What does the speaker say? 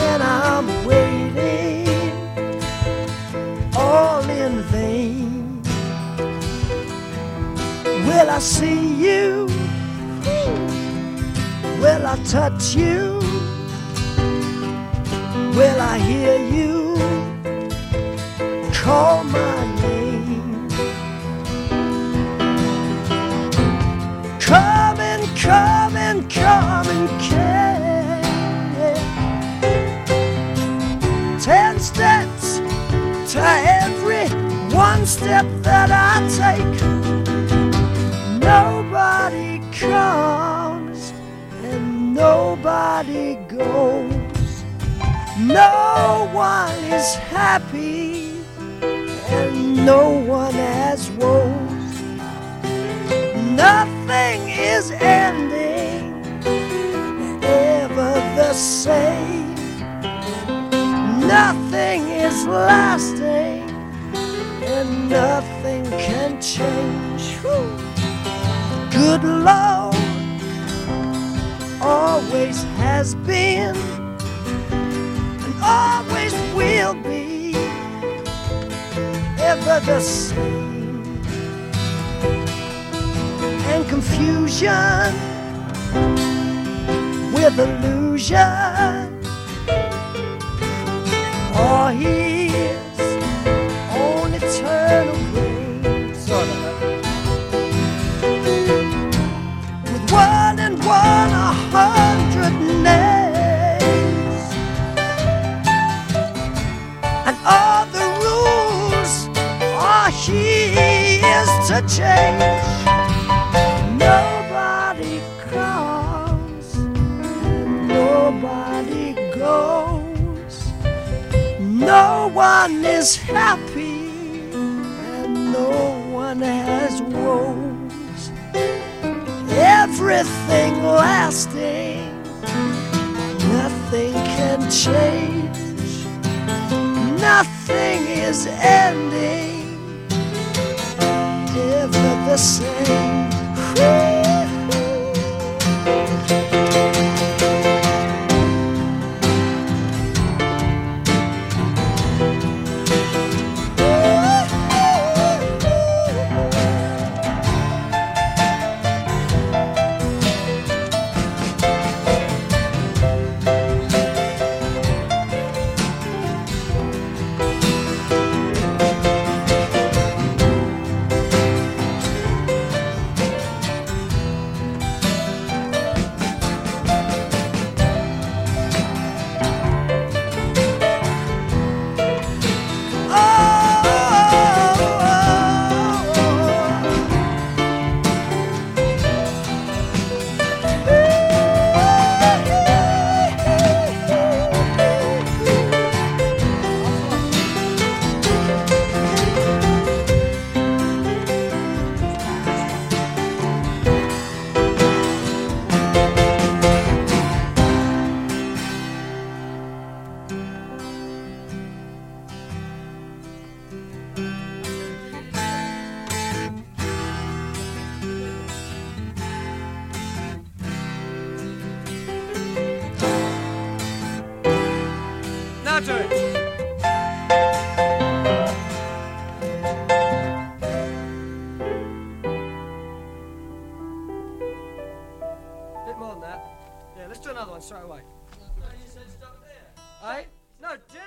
and I'm waiting all in vain. Will I see you? Will I touch you? Will I hear you call my step that I take. Nobody comes and nobody goes. No one is happy and no one has woes. Nothing is ending ever the same. Nothing is lasting Good Lord always has been and always will be ever the same. And confusion with illusion are his own eternal Nobody comes, and nobody goes. No one is happy, and no one has woes. Everything lasting, nothing can change, nothing is ending, ever the same. Now do it. Bit more than that. Yeah, let's do another one straight away. No, you said stop there. Hey? No, do